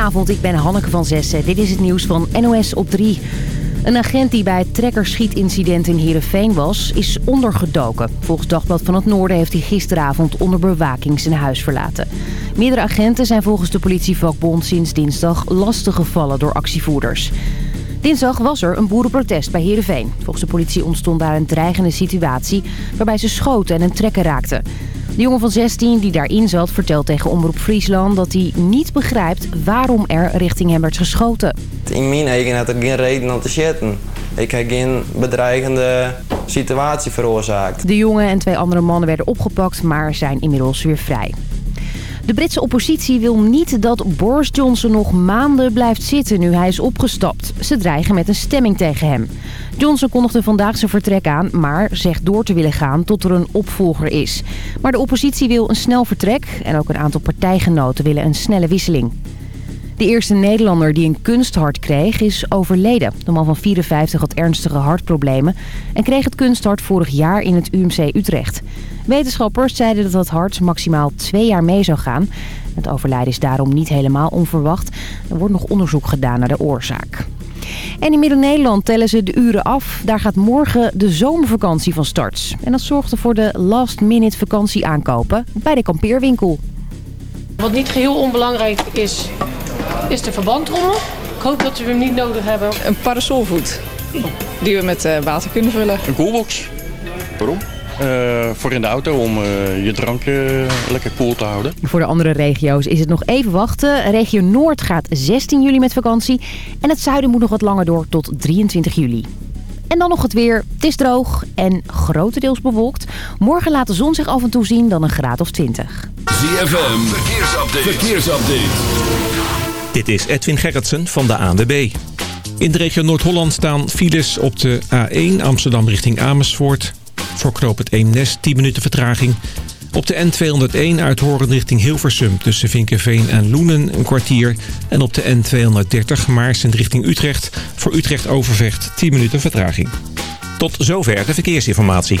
Goedenavond, ik ben Hanneke van Zessen. Dit is het nieuws van NOS op 3. Een agent die bij het trekkerschietincident in Heerenveen was, is ondergedoken. Volgens Dagblad van het Noorden heeft hij gisteravond onder bewaking zijn huis verlaten. Meerdere agenten zijn volgens de politievakbond sinds dinsdag lastiggevallen door actievoerders. Dinsdag was er een boerenprotest bij Heerenveen. Volgens de politie ontstond daar een dreigende situatie waarbij ze schoten en een trekker raakten. De jongen van 16 die daarin zat vertelt tegen Omroep Friesland dat hij niet begrijpt waarom er richting hem werd geschoten. In mijn eigen had er geen reden om te schieten. Ik heb geen bedreigende situatie veroorzaakt. De jongen en twee andere mannen werden opgepakt, maar zijn inmiddels weer vrij. De Britse oppositie wil niet dat Boris Johnson nog maanden blijft zitten nu hij is opgestapt. Ze dreigen met een stemming tegen hem. Johnson kondigde vandaag zijn vertrek aan, maar zegt door te willen gaan tot er een opvolger is. Maar de oppositie wil een snel vertrek en ook een aantal partijgenoten willen een snelle wisseling. De eerste Nederlander die een kunsthart kreeg is overleden. De man van 54 had ernstige hartproblemen en kreeg het kunsthart vorig jaar in het UMC Utrecht. Wetenschappers zeiden dat het hart maximaal twee jaar mee zou gaan. Het overlijden is daarom niet helemaal onverwacht. Er wordt nog onderzoek gedaan naar de oorzaak. En in Midden-Nederland tellen ze de uren af. Daar gaat morgen de zomervakantie van start. En dat zorgde voor de last-minute vakantie aankopen bij de kampeerwinkel. Wat niet geheel onbelangrijk is, is de verbandrommel. Ik hoop dat we hem niet nodig hebben. Een parasolvoet die we met eh, water kunnen vullen. Een koelbox. Waarom? Uh, voor in de auto om uh, je drank uh, lekker koel te houden. Voor de andere regio's is het nog even wachten. Regio Noord gaat 16 juli met vakantie. En het zuiden moet nog wat langer door tot 23 juli. En dan nog het weer. Het is droog en grotendeels bewolkt. Morgen laat de zon zich af en toe zien dan een graad of 20. ZFM, verkeersupdate. verkeersupdate. Dit is Edwin Gerritsen van de ANWB. In de regio Noord-Holland staan files op de A1 Amsterdam richting Amersfoort... Voor knoop het Eemnes 10 minuten vertraging. Op de N201 uit Horen richting Hilversum tussen Vinkenveen en Loenen een kwartier. En op de N230 Maarsen richting Utrecht voor Utrecht Overvecht 10 minuten vertraging. Tot zover de verkeersinformatie.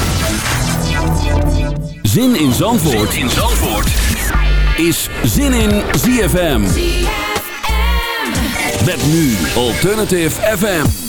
Zin in Zandvoort, zin in Zandvoort. is Zin in ZFM. ZFM. Met nu Alternative FM.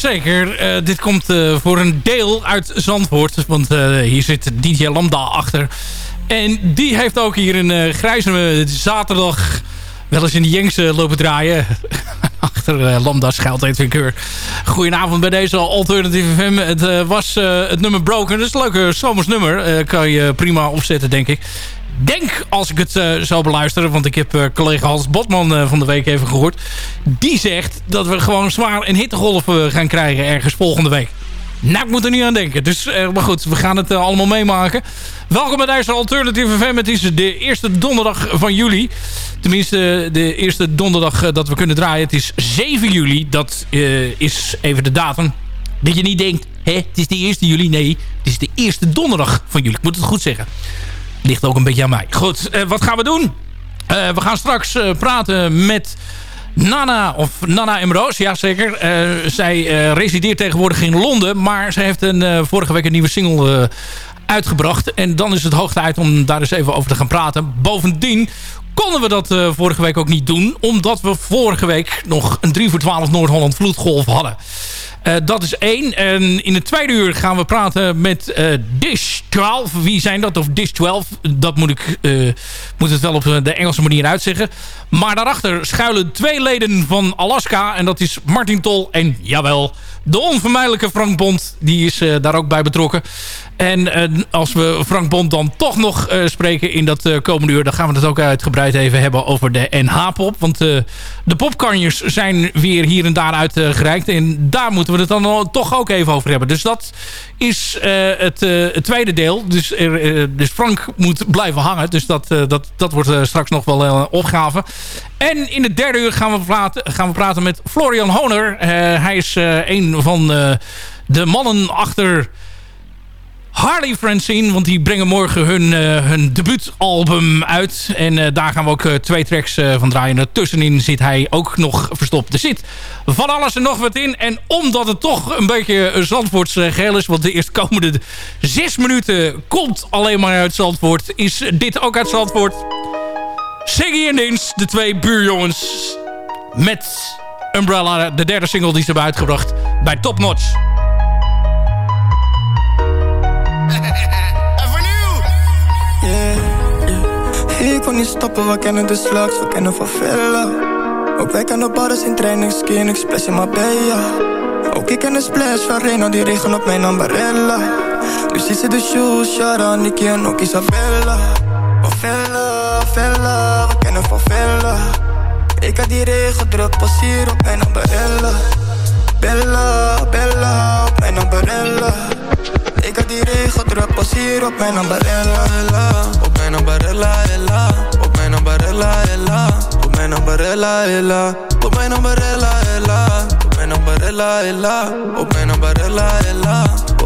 Jazeker, uh, dit komt uh, voor een deel uit Zandvoort. Want uh, hier zit DJ Lambda achter. En die heeft ook hier een grijze zaterdag wel eens in de Jengse lopen draaien. Achter Lambda schuilt Edwin Keur. Goedenavond bij deze Alternative FM. Het was het nummer Broken. Dat is een leuke zomers nummer. kan je prima opzetten, denk ik denk, als ik het uh, zou beluisteren... want ik heb uh, collega Hans Botman uh, van de week even gehoord... die zegt dat we gewoon zwaar een hittegolf gaan krijgen ergens volgende week. Nou, ik moet er niet aan denken. Dus, maar goed, we gaan het allemaal meemaken. Welkom bij deze Alternative FM. Het is de eerste donderdag van juli. Tenminste, de eerste donderdag dat we kunnen draaien. Het is 7 juli. Dat is even de datum. Dat je niet denkt, hè, het is de eerste juli. Nee, het is de eerste donderdag van juli. Ik moet het goed zeggen. Ligt ook een beetje aan mij. Goed, uh, wat gaan we doen? Uh, we gaan straks uh, praten met Nana, of Nana Emroos, ja zeker. zij resideert tegenwoordig in Londen, maar ze heeft een, vorige week een nieuwe single uitgebracht. En dan is het hoog tijd om daar eens even over te gaan praten. Bovendien konden we dat vorige week ook niet doen, omdat we vorige week nog een 3 voor 12 Noord-Holland vloedgolf hadden. Uh, dat is één. En in het tweede uur gaan we praten met uh, Dish 12. Wie zijn dat? Of Dish 12. Dat moet ik moet het wel op de Engelse manier uitzeggen. Maar daarachter schuilen twee leden van Alaska. En dat is Martin Tol en, jawel, de onvermijdelijke Frank Bond. Die is daar ook bij betrokken. En uh, als we Frank Bond dan toch nog uh, spreken in dat uh, komende uur... dan gaan we het ook uitgebreid even hebben over de NH-pop. Want de popkanjers zijn weer hier en daar uitgereikt. en daar moeten we het dan toch ook even over hebben. Dus dat is het, het, tweede deel. Dus, dus, Frank moet blijven hangen. Dus dat, dat, dat wordt straks nog wel een opgave. En in het derde uur gaan we praten, gaan we praten met Florian Honer. hij is een van de mannen achter... Harley Francine. Want die brengen morgen hun, uh, hun debuutalbum uit. En uh, daar gaan we ook uh, twee tracks van draaien. Ertussenin zit hij ook nog verstopt. Er zit van alles en nog wat in. En omdat het toch een beetje een Zandvoorts geheel is... want de eerstkomende zes minuten komt alleen maar uit Zandvoort... is dit ook uit Zandvoort. Siggy en Dins, de twee buurjongens... met Umbrella, de derde single die ze hebben uitgebracht bij Top Notch. Ik kon niet stoppen, we kennen de slags, we kennen van Villa. Ook wij kennen bars in training, skin, splash in Marbella. Ook ik ken de splash van Reno, die regen op mijn ambarella. Nu ziet ze de shoes, Shara, Nicky en ook Isabella. Van Villa, Villa, we kennen van Villa. Ik had die regen druk, pas hier op mijn ambarella. Bella, Bella, op mijn ambarella. Ik had die regen druk, pas hier op mijn ambarella. Mijn ambarella, ella. Op mijn ambarella, ella. Op mijn. Op mijn. Op mijn. Op mijn.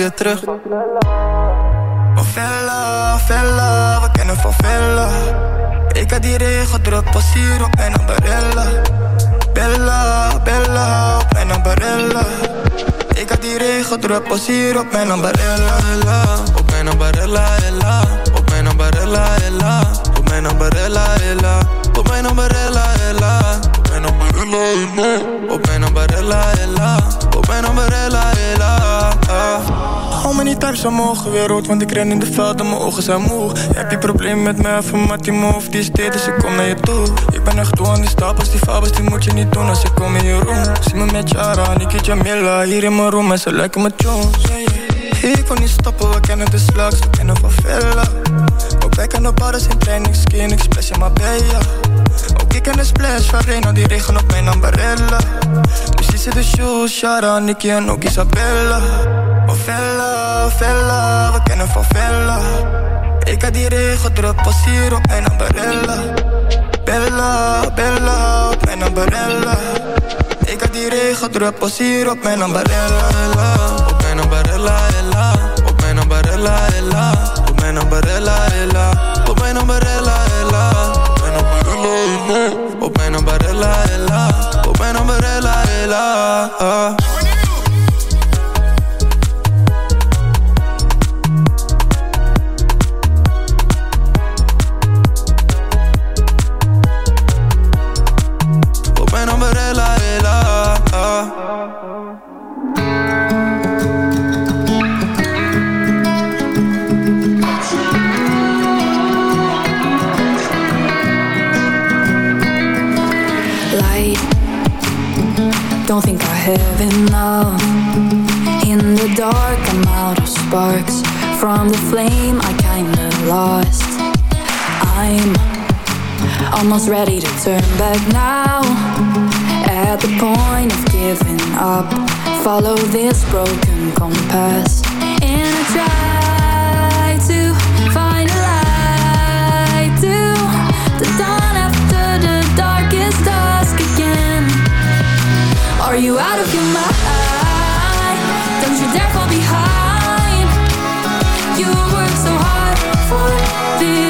je terug. Favela, Vella, we kennen van Vella. Ik had die regen druk, op mijn ambarella. Bella, Bella, op mijn ambarella. Ik had die regen druk, hier op mijn ambarella. Op mijn ambarella, ella. Op mijn ambarella, ella. Op mijn ambarella, ella. Op mijn ambarella, ella. Op mijn ambarella, ella. Op mijn ambarella, ella. Op mijn ambarella, ella. Hou me niet thuis, mogen weer rood, want ik ren in de veld en mijn ogen zijn moe. Heb je probleem met mij, van Mattie Move, die is dit, dus kom naar je toe. Ik ben echt toe aan die stapels, die fabels, die moet je niet doen als ik kom in je room. Zie me met Jara, Niki Jamila, hier in mijn room en ze lijken me Jones. Ik kon niet stoppen, we kennen de slags, we kennen van Villa. Wij kennen bars in training, skin, ik splash in Marbella. Ook ik ken de splash van Reno, die regen op mijn ambarella. Dus die de shoes, Shara, Nicky en ook Isabella. Oh Vella, we kennen van Vella. Ik had die regen druk, pas hier op mijn ambarella. Bella, Bella, op mijn ambarella. Ik had die regen druppels hier op mijn ambarella, ella. Op mijn ambarella, ella. Op mijn ambarella, ella. Op mijn ambarella, ella bijna barella, ella. Bijna barella, ella. Oh, bijna barella, ella. Oh, bijna barella, ella. From the flame, I kinda lost. I'm almost ready to turn back now. At the point of giving up, follow this broken compass. And I try to find a light to the dawn after the darkest dusk again. Are you out of your mind? Don't you dare fall still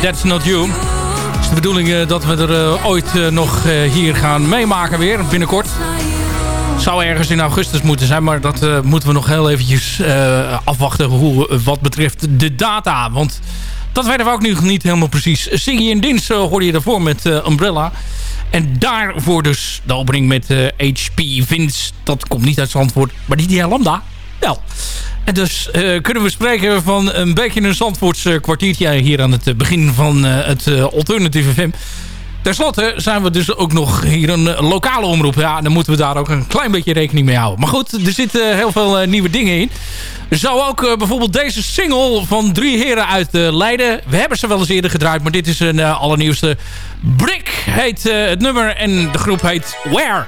That's Not You. Het is de bedoeling eh, dat we er eh, ooit eh, nog eh, hier gaan meemaken weer, binnenkort. Zou ergens in augustus moeten zijn, maar dat eh, moeten we nog heel eventjes eh, afwachten hoe, wat betreft de data. Want dat weten we ook nu niet helemaal precies. Siggy en Dins hoorde je daarvoor met eh, Umbrella. En daarvoor dus de opening met eh, HP Vince. Dat komt niet uit Zandvoort, maar die die Lambda wel. En dus eh, kunnen we spreken van een beetje een Zandvoorts eh, kwartiertje hier aan het eh, begin van het Alternative FM. Ten slotte zijn we dus ook nog hier een lokale omroep. Ja, dan moeten we daar ook een klein beetje rekening mee houden. Maar goed, er zitten heel veel nieuwe dingen in. Zo ook bijvoorbeeld deze single van drie heren uit Leiden. We hebben ze wel eens eerder gedraaid, maar dit is een allernieuwste. Brick heet het nummer en de groep heet Where.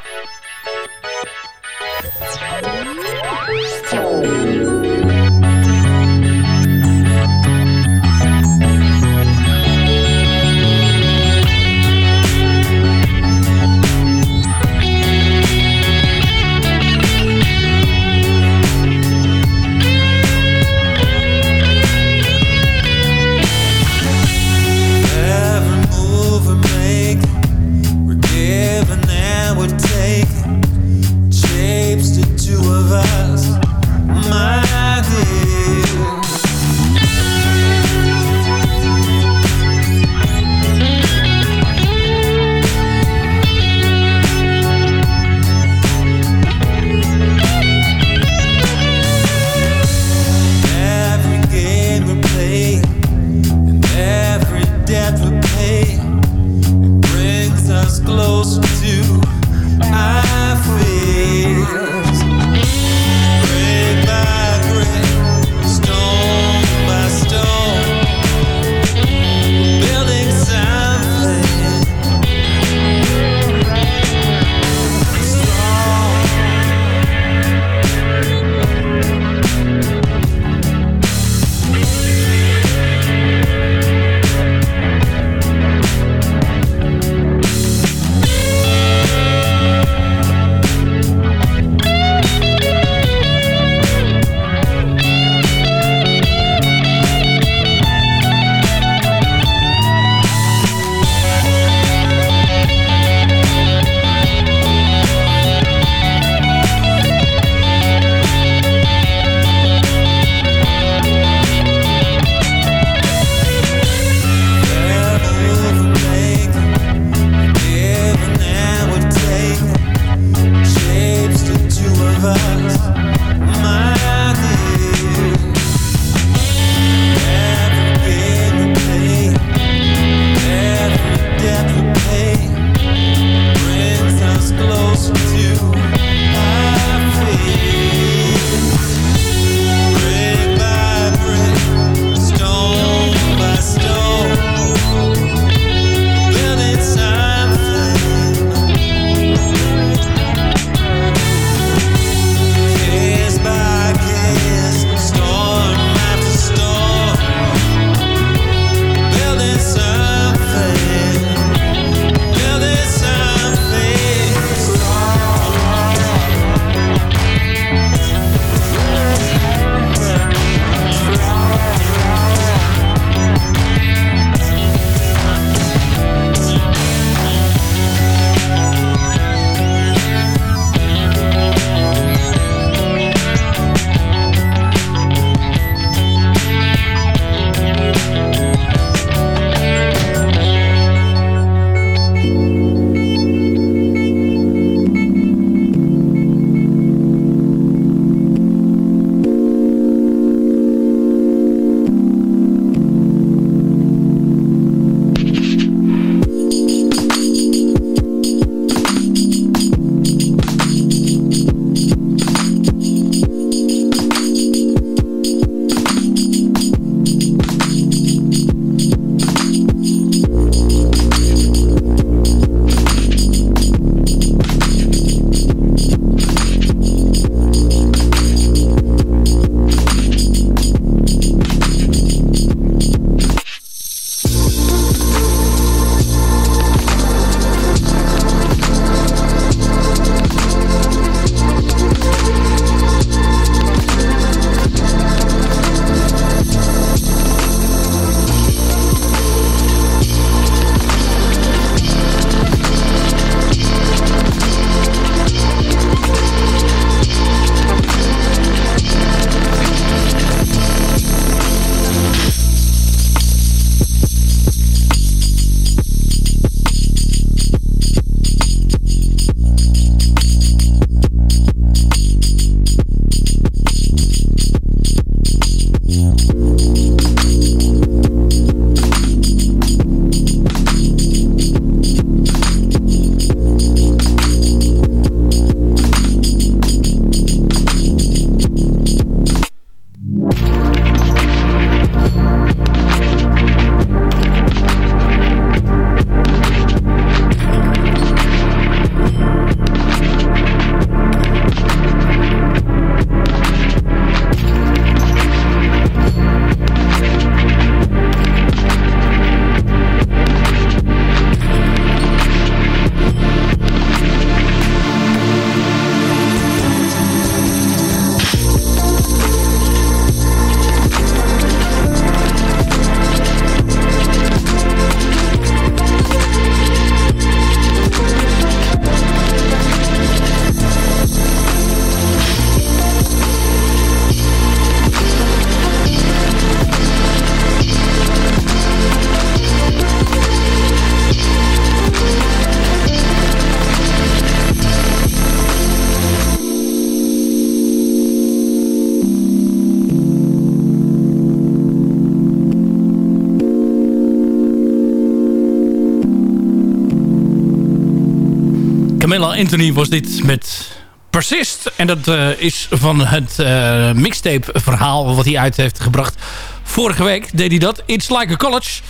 Anthony was dit met Persist. En dat uh, is van het uh, mixtape verhaal wat hij uit heeft gebracht. Vorige week deed hij dat. It's Like a College.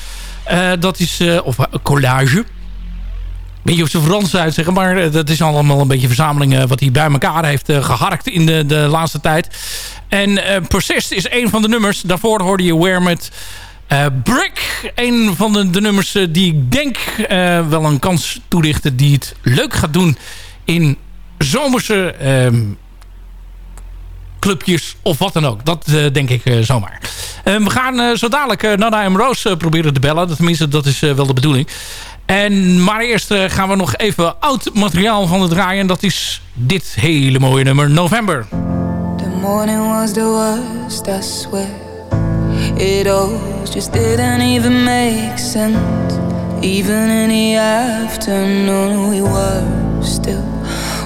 Uh, dat is, of collage. Weet je of ze Frans uitzeggen, maar dat is allemaal een beetje verzameling wat hij bij elkaar heeft geharkt in de, de laatste tijd. En Persist is een van de nummers. Daarvoor hoorde je Where met Brick, een van de, nummers die ik denk wel een kans toelichten... die het leuk gaat doen in zomerse um, clubjes of wat dan ook. Dat denk ik zomaar. we gaan zo dadelijk Nana en Roos proberen te bellen. Tenminste, dat is wel de bedoeling. En, maar eerst gaan we nog even oud materiaal van het draaien. En dat is dit hele mooie nummer, November. The morning was the worst, I swear. It all just didn't even make sense. Even in the afternoon, we were still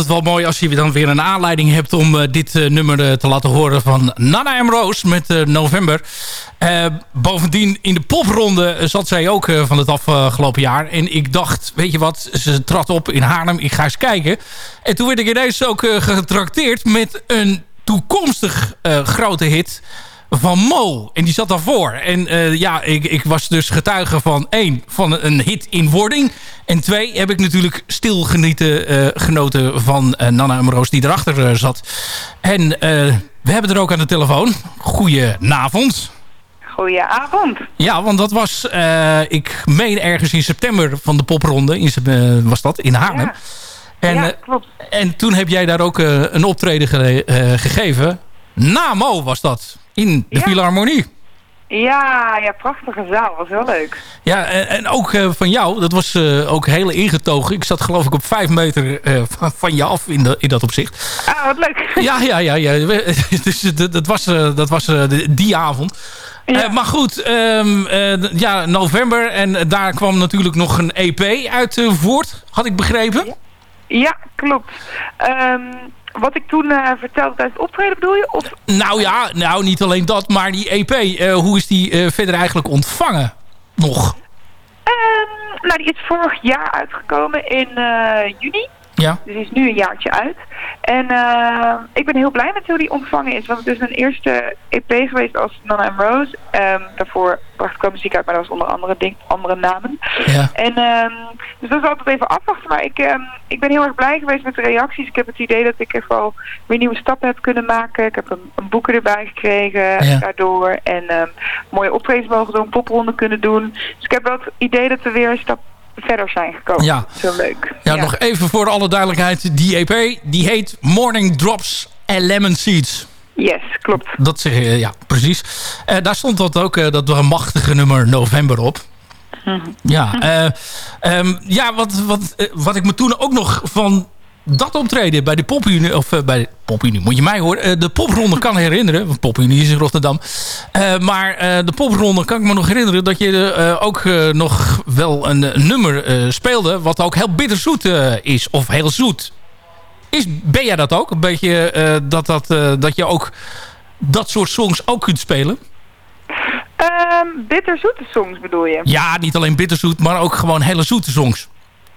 altijd wel mooi als je dan weer een aanleiding hebt... om uh, dit uh, nummer uh, te laten horen van Nana en Roos met November. bovendien in de popronde zat zij ook van het afgelopen jaar. En ik dacht, weet je wat, ze trad op in Haarlem. Ik ga eens kijken. En toen werd ik ineens ook getrakteerd met een toekomstig grote hit van Mo. En die zat daarvoor. En uh, ja, ik, ik was dus getuige van één, van een hit in wording. En twee, heb ik natuurlijk stil genieten, uh, genoten van uh, Nana Amroos die erachter zat. En we hebben er ook aan de telefoon. Goedenavond. Goedenavond. Ja, want dat was, ik meen ergens in september van de popronde, in, was dat, in Haarlem. Ja. En, ja, klopt. en toen heb jij daar ook een optreden ge gegeven. Na Mo was dat in de ja. Philharmonie. Ja, ja, prachtige zaal. Was heel leuk. Ja, en, en ook eh, van jou, dat was eh, ook heel ingetogen. Ik zat geloof ik op vijf meter eh, van, van je af in, de, in dat opzicht. Ah, wat leuk. Ja, ja, ja. ja. dus dat, dat was, dat was die avond. maar goed, um, ja, november. En daar kwam natuurlijk nog een EP uit voort, had ik begrepen. Ja, ja klopt. Um, wat ik toen uh, vertelde tijdens het optreden bedoel je? Of... Nou ja, nou niet alleen dat, maar die EP, uh, hoe is die uh, verder eigenlijk ontvangen nog? Um, nou, die is vorig jaar uitgekomen in juni. Ja. Dus die is nu een jaartje uit. En uh, ik ben heel blij met hoe die ontvangen is. Want het is mijn eerste EP geweest als Nana and Rose. Um, daarvoor bracht ik wel muziek uit, maar dat was onder andere, ding, andere namen. Ja. En, um, dus dat is altijd even afwachten. Maar ik, um, ik ben heel erg blij geweest met de reacties. Ik heb het idee dat ik echt wel weer nieuwe stappen heb kunnen maken. Ik heb een, een boeken erbij gekregen ja. daardoor. En mooie optredens mogen doen, popronden kunnen doen. Dus ik heb wel het idee dat er weer een stap verder zijn gekomen. Ja. Zo leuk. Ja, ja, nog even voor alle duidelijkheid. Die EP, die heet Morning Drops and Lemon Seeds. Yes, klopt. Dat zeg je, ja, precies. Uh, daar stond dat ook, uh, dat een machtige nummer November op. Mhm. Ja, uh, um, ja wat, wat, wat ik me toen ook nog van dat optreden bij de Popunie, of uh, bij de Popunie, moet je mij horen, uh, de popronde kan herinneren, want Popunie is in Rotterdam. Uh, maar de popronde kan ik me nog herinneren dat je ook nog wel een, nummer speelde, wat ook heel bitterzoet is, of heel zoet. Is, ben jij dat ook? Een beetje dat, dat, dat je ook dat soort songs ook kunt spelen? Um, bitterzoete songs bedoel je? Ja, niet alleen bitterzoet, maar ook gewoon hele zoete songs.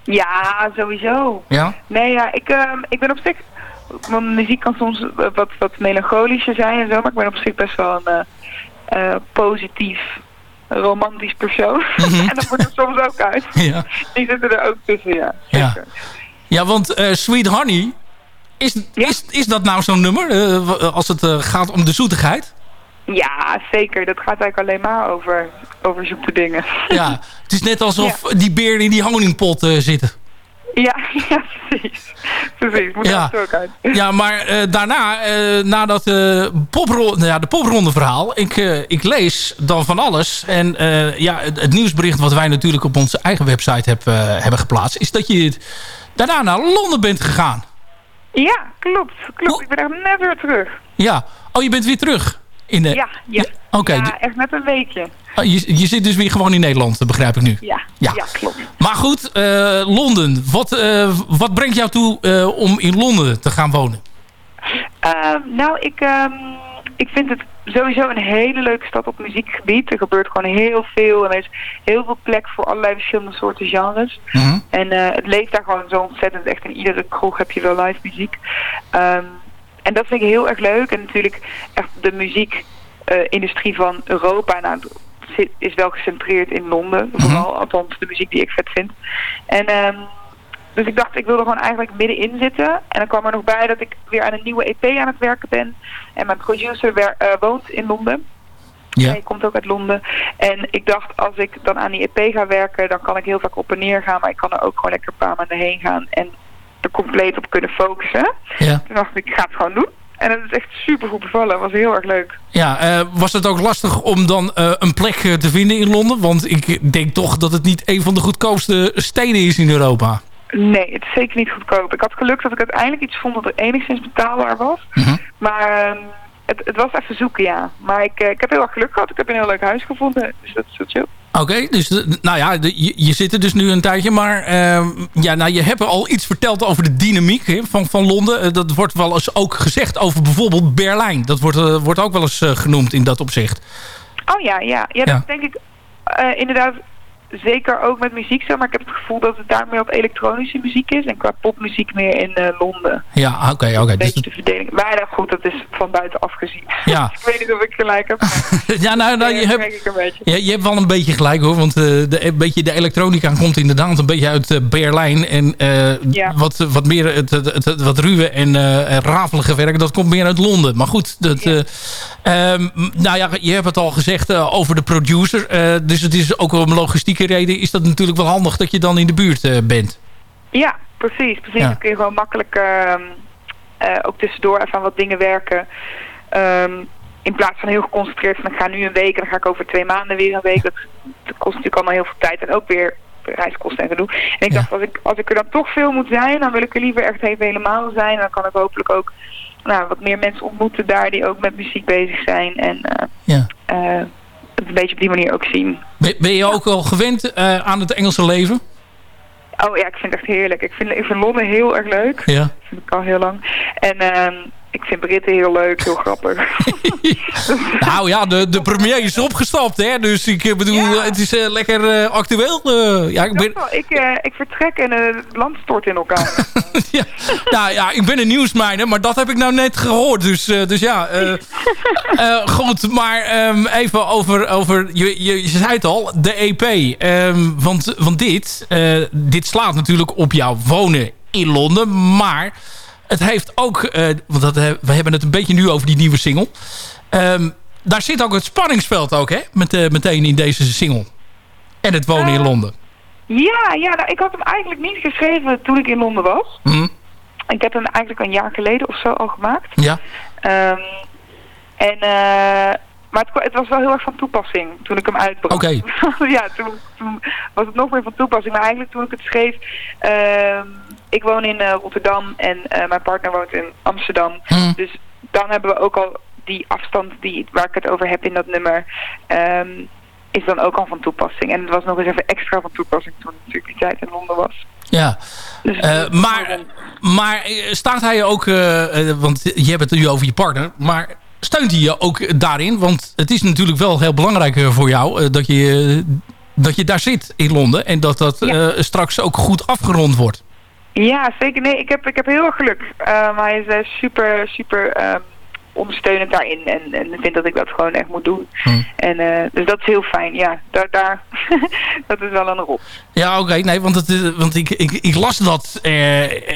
Ja, sowieso. Ja? Nee, ja, ik, uh, ik ben op zich... Mijn muziek kan soms wat, wat melancholischer zijn en zo, maar ik ben op zich best wel een uh, uh, positief, romantisch persoon. Mm -hmm. en dat wordt er soms ook uit. Ja. Die zitten er ook tussen, ja. Ja, ja want Sweet Honey, is, ja? is, is dat nou zo'n nummer als het gaat om de zoetigheid? Ja, zeker. Dat gaat eigenlijk alleen maar over, over zoete dingen. Ja, het is net alsof ja. die beren in die honingpot uh, zitten. Ja, ja, precies. Precies, moet ja. er ook uit. Ja, maar uh, daarna, uh, na dat popronde, nou ja, de popronde verhaal, ik, ik lees dan van alles. En ja, het, het, nieuwsbericht wat wij natuurlijk op onze eigen website heb, hebben geplaatst, is dat je daarna naar Londen bent gegaan. Ja, klopt. klopt. Ik ben echt net weer terug. Ja. Oh, je bent weer terug? In de... Ja, ja. ja Oké. Ja, echt net een weekje. Oh, je, je zit dus weer gewoon in Nederland, begrijp ik nu. Ja, ja. ja klopt. Maar goed, uh, Londen. Wat, uh, wat brengt jou toe uh, om in Londen te gaan wonen? nou, ik, um, ik vind het sowieso een hele leuke stad op muziekgebied. Er gebeurt gewoon heel veel. En er is heel veel plek voor allerlei verschillende soorten genres. Mm -hmm. En het leeft daar gewoon zo ontzettend. Echt in iedere kroeg heb je wel live muziek. Um, en dat vind ik heel erg leuk. En natuurlijk echt de muziekindustrie uh, van Europa nou, is wel gecentreerd in Londen. Vooral, mm -hmm. althans de muziek die ik vet vind. En um, dus ik dacht, ik wilde gewoon eigenlijk middenin zitten. En dan kwam er nog bij dat ik weer aan een nieuwe EP aan het werken ben. En mijn producer wer, uh, woont in Londen. Ja. Hij komt ook uit Londen. En ik dacht, als ik dan aan die EP ga werken, dan kan ik heel vaak op en neer gaan. Maar ik kan er ook gewoon lekker een paar maanden heen gaan. En er compleet op kunnen focussen. Ja. Toen dacht ik, ik ga het gewoon doen. En het is echt super goed bevallen. Het was heel erg leuk. Ja, uh, was het ook lastig om dan uh, een plek uh, te vinden in Londen? Want ik denk toch dat het niet een van de goedkoopste steden is in Europa. Nee, het is zeker niet goedkoop. Ik had geluk dat ik uiteindelijk iets vond dat er enigszins betaalbaar was. Mm -hmm. Maar het, het, was even zoeken, ja. Maar ik, ik heb heel erg geluk gehad. Ik heb een heel leuk huis gevonden. Dus dat is chill. Oké, okay, dus nou ja, je, je, zit er dus nu een tijdje, maar uh, ja, nou, je hebt al iets verteld over de dynamiek van, van Londen. Uh, dat wordt wel eens ook gezegd over bijvoorbeeld Berlijn. Dat wordt, uh, wordt ook wel eens genoemd in dat opzicht. Oh ja, ja. Ja, dat ja. denk ik inderdaad zeker ook met muziek zo, maar ik heb het gevoel dat het daar meer op elektronische muziek is en qua popmuziek meer in uh, Londen. Ja, oké, okay, oké. Okay. Een beetje de verdeling. Maar nou goed, dat is van buitenaf gezien. Ja. ik weet niet of ik gelijk heb. ja, nou, nou je, hebt, ja, je hebt wel een beetje gelijk hoor, want uh, de, een beetje de elektronica komt inderdaad een beetje uit uh, Berlijn en ja. wat, wat meer het, het, het, wat ruwe en rafelige werk, dat komt meer uit Londen. Maar goed, dat, ja. um, nou ja, je hebt het al gezegd over de producer, dus het is ook een logistieke reden is dat natuurlijk wel handig dat je dan in de buurt uh, bent. Ja, precies. precies. Ja. Dan kun je gewoon makkelijk uh, uh, ook tussendoor even aan wat dingen werken. Um, in plaats van heel geconcentreerd van ik ga nu een week en dan ga ik over twee maanden weer een week. Dat, dat kost natuurlijk allemaal heel veel tijd en ook weer reiskosten en gedoe. En ik dacht, als ik, als ik er dan toch veel moet zijn, dan wil ik er liever echt even helemaal zijn. En dan kan ik hopelijk ook nou, wat meer mensen ontmoeten daar die ook met muziek bezig zijn. En eh, Ja. eh, het een beetje op die manier ook zien. Ben, ben je ook al gewend eh, aan het Engelse leven? Oh ja, ik vind het echt heerlijk. Ik vind, ik vind Londen heel erg leuk. Ja. Dat vind ik al heel lang. En ehm, ik vind Britten heel leuk, heel grappig. Nou ja, de, de premier is opgestapt, hè? Dus ik eh, bedoel, het is eh, lekker eh, actueel. eh. ja, ik ben, ik, eh, ik vertrek en eh, het land stort in elkaar. nou ja, ik ben een nieuwsmijner, maar dat heb ik nou net gehoord. Dus, eh, dus ja, eh, eh, goed. Maar ehm, even over, over je, je, je zei het al, de EP. Ehm, want, want dit, eh, dit slaat natuurlijk op jouw wonen in Londen. Maar het heeft ook, eh, want dat, eh, we hebben het een beetje nu over die nieuwe single. Ehm, daar zit ook het spanningsveld ook, hè? Met, eh, meteen in deze single. En het wonen in Londen. ja, ja nou, ik had hem eigenlijk niet geschreven toen ik in Londen was. Hm? Ik heb hem eigenlijk een jaar geleden of zo al gemaakt. Ja. Ehm, en, eh, maar het, het was wel heel erg van toepassing toen ik hem uitbracht. Oké. ja, toen, toen was het nog meer van toepassing. Maar eigenlijk toen ik het schreef... ehm, ik woon in eh, Rotterdam en eh, mijn partner woont in Amsterdam. Dus dan hebben we ook al die afstand die, waar ik het over heb in dat nummer... ehm, is dan ook al van toepassing. En het was nog eens even extra van toepassing toen natuurlijk die tijd in Londen was. Ja. Dus Eh, maar, maar staat hij ook, want je hebt het nu over je partner, maar steunt hij je ook daarin? Want het is natuurlijk wel heel belangrijk voor jou dat, je, dat je daar zit in Londen en dat dat straks ook goed afgerond wordt. Ja, zeker. Nee, ik heb, ik heb heel erg geluk. Um, hij is eh, super, super ehm, ondersteunend daarin. En, en vindt dat ik dat gewoon echt moet doen. En, eh, dus dat is heel fijn. Ja, daar, daar dat is wel een rol. Ja, oké. nee, want, het, want ik, ik, ik las dat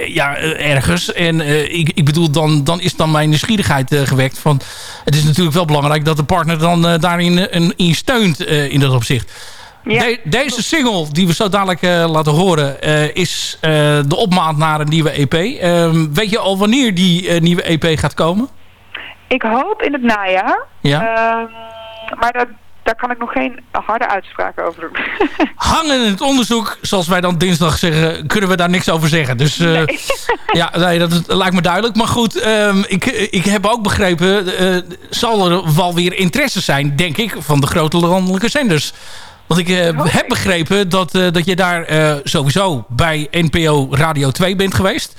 ja, ergens. En ik, ik bedoel, dan, dan is dan mijn nieuwsgierigheid gewekt. Van, het is natuurlijk wel belangrijk dat de partner dan daarin een, in steunt in dat opzicht. De- deze single die we zo dadelijk eh, laten horen eh, is eh, de opmaat naar een nieuwe EP. Ehm, weet je al wanneer die nieuwe EP gaat komen? Ik hoop in het najaar. Ja. Ehm, maar daar, daar kan ik nog geen harde uitspraak over doen. Hangen in het onderzoek, zoals wij dan dinsdag zeggen, kunnen we daar niks over zeggen. Dus eh, ja, nee, dat is- lijkt me duidelijk. Maar goed, ehm, ik, ik heb ook begrepen, eh, zal er wel weer interesse zijn, denk ik, van de grote landelijke zenders. Want ik eh, heb begrepen dat, eh, dat je daar eh, sowieso bij NPO Radio 2 bent geweest.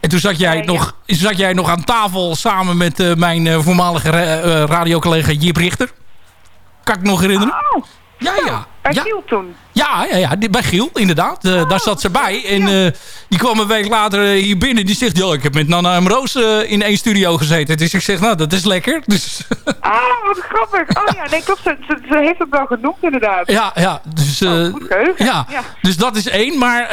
En toen zat jij, nog, zat jij nog aan tafel samen met mijn voormalige ra- radiocollega Jip Richter. Kan ik me nog herinneren? ja, ja. Bij ja. Giel toen. Ja, ja, ja, bij Giel, inderdaad. Eh, daar zat ze bij. En eh, die kwam een week later eh, hier binnen. Die zegt, ja, ik heb met Nana en Roos in één studio gezeten. Dus ik zeg, nou, dat is lekker. Dus, Ah, wat grappig. Oh ja, nee, klopt. Ze, ze, ze heeft het wel genoemd inderdaad. ja, ja, dus, eh, ja, Ja. dus dat is één. Maar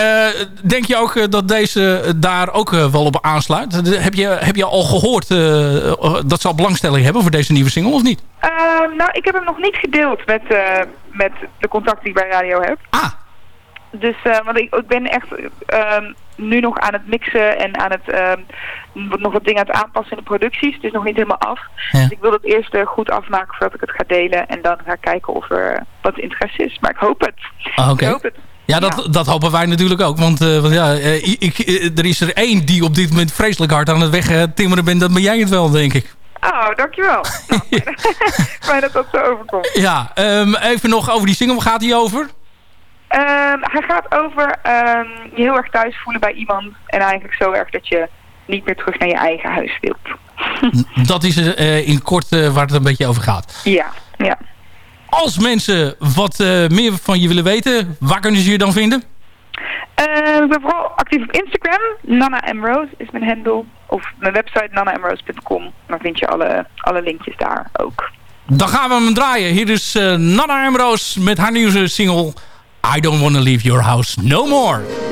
denk je ook dat deze daar ook wel op aansluit? Heb je, heb je al gehoord eh, eh, dat ze al belangstelling hebben voor deze nieuwe single of niet? Ehm, nou, ik heb hem nog niet gedeeld met, met de contact die ik bij radio heb. Ah. Dus, eh, want ik, ik ben echt ehm, nu nog aan het mixen en aan het ehm, nog wat dingen aan het aanpassen in de producties. Het is nog niet helemaal af. Ja. Dus ik wil het eerst eh, goed afmaken voordat ik het ga delen. En dan ga ik kijken of er wat interesse is. Maar ik hoop het. Ah, Oké. Ik hoop het. Ja, dat, dat hopen wij natuurlijk ook. Want, eh, want ja, ik, er is er één die op dit moment vreselijk hard aan het wegtimmeren bent. Dat ben jij het wel, denk ik. Oh, dankjewel. Nou, fijn dat dat zo overkomt. Ja, ehm, even nog over die single. Waar gaat die over? Ehm, hij gaat over ehm, je heel erg thuis voelen bij iemand. En eigenlijk zo erg dat je niet meer terug naar je eigen huis wilt. Dat is eh, in kort eh, waar het een beetje over gaat. Ja, ja. Als mensen wat eh, meer van je willen weten, waar kunnen ze je dan vinden? Ehm, ik ben vooral actief op Instagram. Nana M. Rose is mijn handle. Of mijn website nanamrose.com. Dan vind je alle, alle linkjes daar ook. Dan gaan we hem draaien. Hier is eh, Nana Emroos met haar nieuwe single I Don't Wanna Leave Your House No More.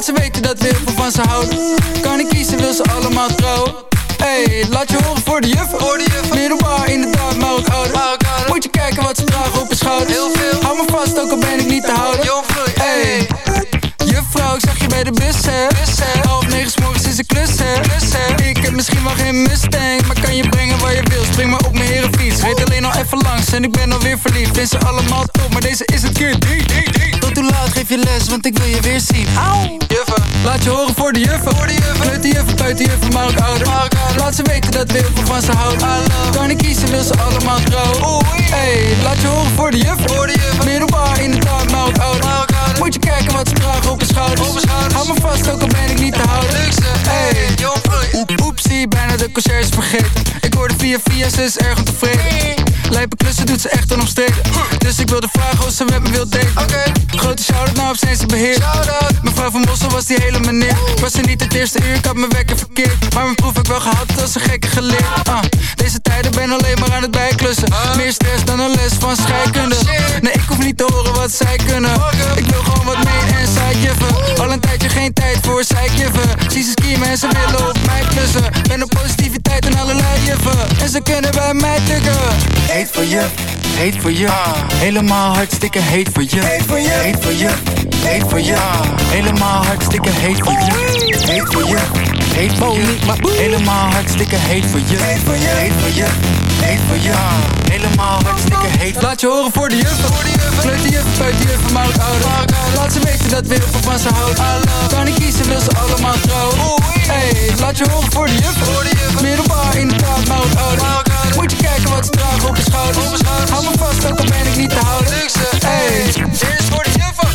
Laat ze weten dat we heel veel van ze houden. Kan ik kiezen, wil ze allemaal trouwen. Hey, laat je horen voor de juffen. Voor de juffen. Middelbaar, inderdaad, maar ook ouder. Moet je kijken wat ze dragen op hun schouders. Heel veel. Hou me vast, ook al ben ik niet te houden. Hey. Juffrouw, ik zag je bij de bus, hè Half negen morgens is een klus, hè Ik heb misschien wel geen Mustang Maar kan je brengen waar je wil Spring maar op mijn herenfiets Reed alleen al even langs en ik ben alweer verliefd Deze allemaal top, maar deze is het keer je les, want ik wil je weer zien. Auw Juffen. Laat je horen voor de juffen. Voor de juffen. Kleuter juffen, buiten juffen, maar ook ouder. Laat ze weten dat we heel veel van ze houden Kan ik kiezen, wil ze allemaal trouwen Hey, laat je horen voor de juffen. Voor de juffen. Middelbaar in de taal, maar ook ouder Moet je kijken wat ze dragen op hun schouders. Hou me vast, ook al ben ik niet te houden. Hey, Oep, oepsie, bijna de conciërge vergeten. Ik hoorde via via, ze is erg ontevreden. Lijpe klussen doet ze echt onomstreden Dus ik wilde vragen of ze met me wil daten Grote shout-out naar op zijn beheer Mevrouw van Mossel was die hele meneer. Ik was er niet het eerste uur, ik had mijn wekker verkeerd. Maar mijn proef heb ik wel gehad, dat was een gekke geleerd. Uh, Deze tijden ben alleen maar aan het bijklussen. Meer stress dan een les van scheikunde. Nee, ik hoef niet te horen wat zij kunnen. Ik wil gewoon wat mee en Al een tijdje geen tijd voor zeikjuffen Zie ze skiën en ze willen op mij plussen Ben op positiviteit en allerlei juffen En ze kunnen bij mij tukken Heet voor je, heet voor je. Helemaal hartstikke heet voor je. Heet voor je, heet voor je, heet voor je. Helemaal hartstikke heet voor je. Heet voor je, heet voor je. Helemaal hartstikke heet voor je. Heet voor je, heet voor je, heet voor je Helemaal hartstikke heet. Laat je horen voor de juffen. Kleuter juffen, buiten juffen, maar ook ouder. Laat ze weten dat we heel veel van ze houden. Kan ik kiezen, wil ze allemaal trouwen? Hey, laat je horen voor de juffen. Middelbaar in de maar ook ouder. Moet je kijken wat ze dragen op hun schouders. Hou me vast, ook al ben ik niet te houden. Hey, dit is voor de juffen.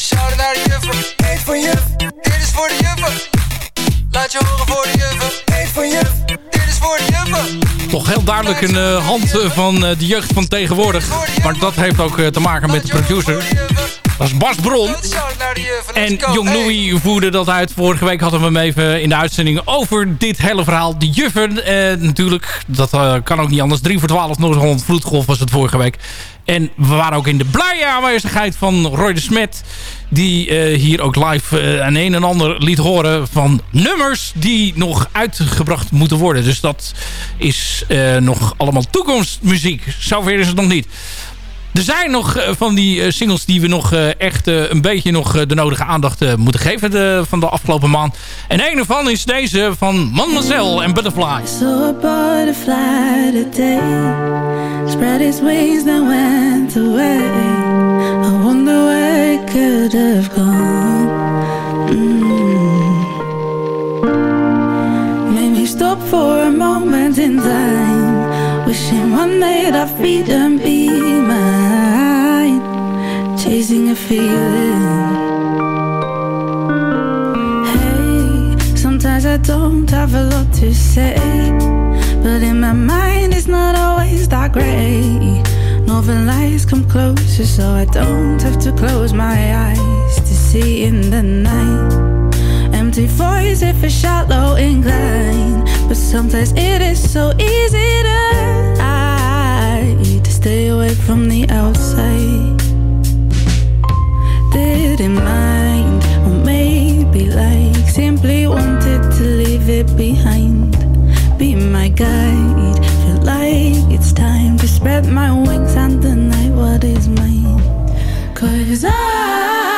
Shout naar de juffen. Heet voor juf. Dit is voor de juffen. Laat je horen voor de juffen. Heet voor juf. Dit is voor de juffen Toch heel duidelijk een uh, hand van uh, de jeugd van tegenwoordig. Maar dat heeft ook te maken met de producer. Dat is Bas Bron. En Jong Louis voerde dat uit. Vorige week hadden we hem even in de uitzending over dit hele verhaal. De juffen, eh, natuurlijk, dat kan ook niet anders. 3 voor 12 Noord-Holland Vloedgolf was het vorige week. En we waren ook in de blije aanwezigheid van Roy de Smet. Die uh, hier ook live uh, een een en ander liet horen van nummers die nog uitgebracht moeten worden. Dus dat is uh, nog allemaal toekomstmuziek. Zover is het nog niet. Er zijn nog van die singles die we nog echt een beetje nog de nodige aandacht moeten geven de, van de afgelopen maand. En een ervan is deze van Mademoiselle en Butterfly. So butterfly today Spread its wings and went away I wonder where it could have gone mm. Made me stop for a moment in time Wishing one day that freedom be feeling. Hey, sometimes I don't have a lot to say But in my mind it's not always that great. Northern lights come closer so I don't have to close my eyes To see in the night. Empty voice if a shallow incline But sometimes it is so easy to hide To stay away from the outside Didn't mind. Or maybe like Simply wanted to leave it behind. Be my guide. Feel like it's time to spread my wings and deny what is mine. Cause I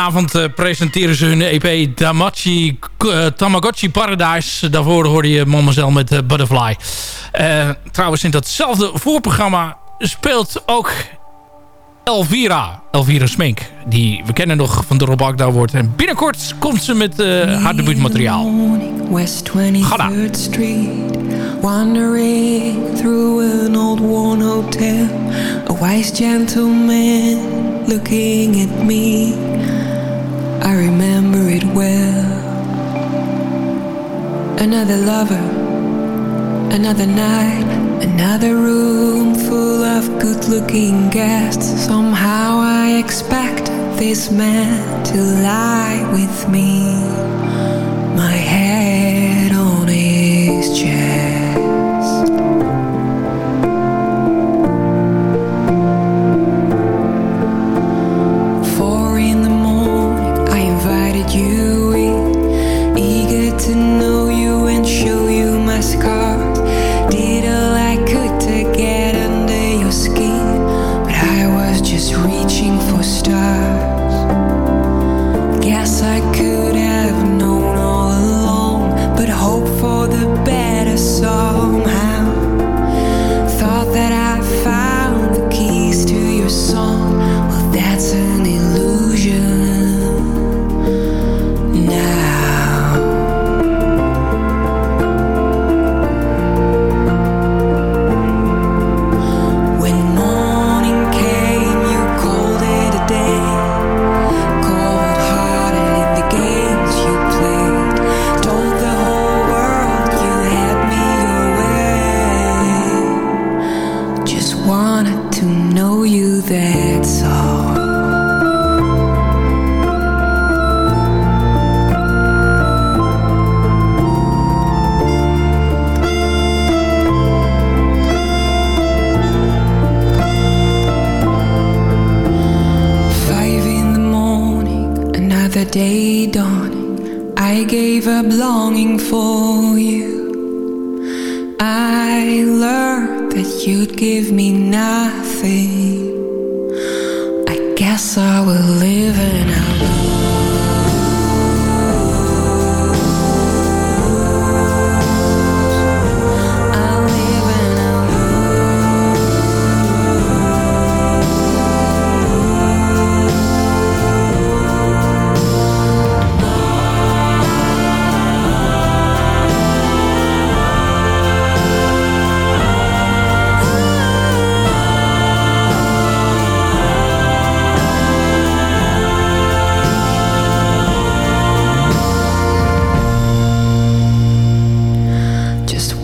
vanavond presenteren ze hun EP Damachi, Tamagotchi Paradise. Daarvoor hoorde je Mademoiselle met Butterfly. trouwens in datzelfde voorprogramma speelt ook Elvira. Elvira Smink. Die we kennen nog van de Rob Agda wordt. En binnenkort komt ze met uh, haar debuutmateriaal. West 23rd Street. Wandering through an old worn hotel. A wise gentleman looking at me. I remember it well. Another lover. Another night. Another room full of good-looking guests Somehow I expect this man to lie with me My head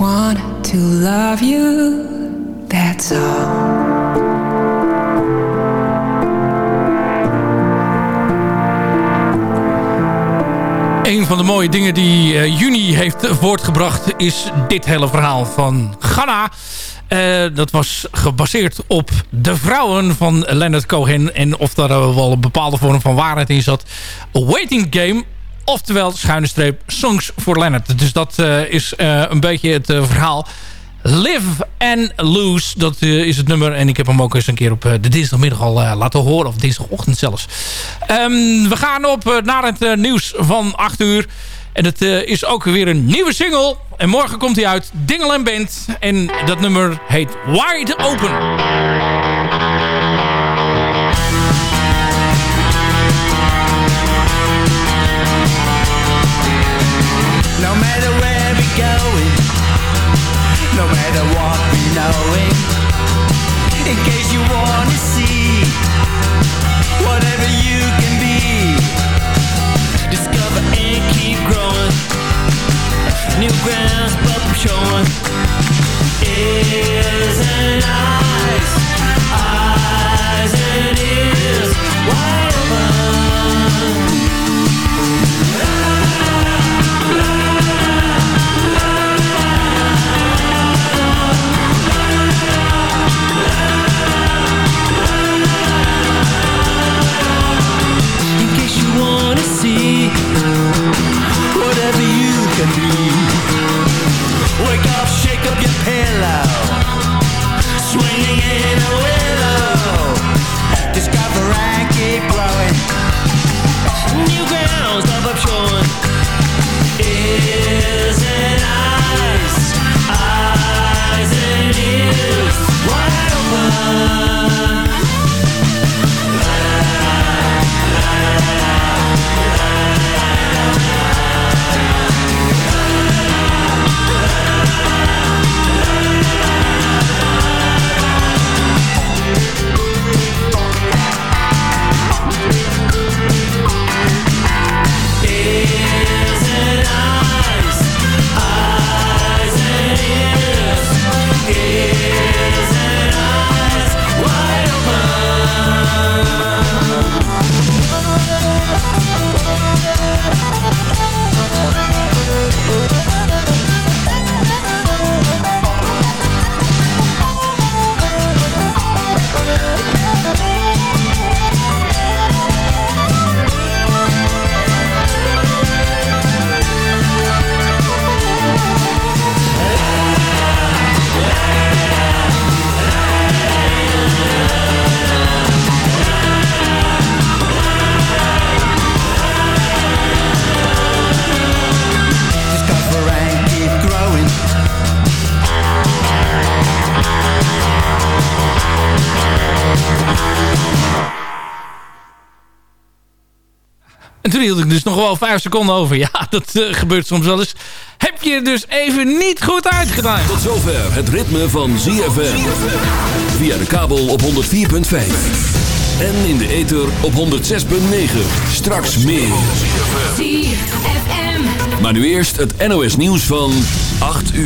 Wanted to love you, that's all. Een van de mooie dingen die uh, Juni heeft voortgebracht... is dit hele verhaal van Ghana. Uh, dat was gebaseerd op de vrouwen van Leonard Cohen... en of daar wel een bepaalde vorm van waarheid in zat. Waiting Game, oftewel schuine streep Songs for Leonard. Dus dat is een beetje het verhaal... Live and Lose, dat is het nummer. En ik heb hem ook eens een keer op de dinsdagmiddag al laten horen. Of dinsdagochtend zelfs. Um, we gaan op naar het nieuws van 8 uur. En het is ook weer een nieuwe single. En morgen komt hij uit Dingle Band. En dat nummer heet Wide Open. What In case you wanna see Whatever you can be Discover and keep growing. New grounds but I'm showing. Ears and eyes Eyes and ears Wide you ik dus nog wel vijf seconden over. Ja, dat eh, gebeurt soms wel eens. Heb je dus even niet goed uitgedaan. Tot zover het ritme van ZFM. Via de kabel op 104.5. En in de ether op 106.9. Straks meer. ZFM. Maar nu eerst het NOS nieuws van 8 uur.